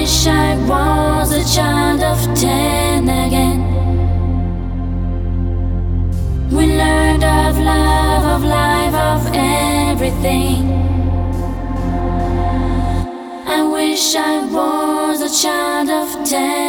was a child of ten again. We learned of love, of life, of everything. I wish I was a child of ten.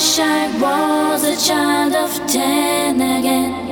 wish I was a child of ten again.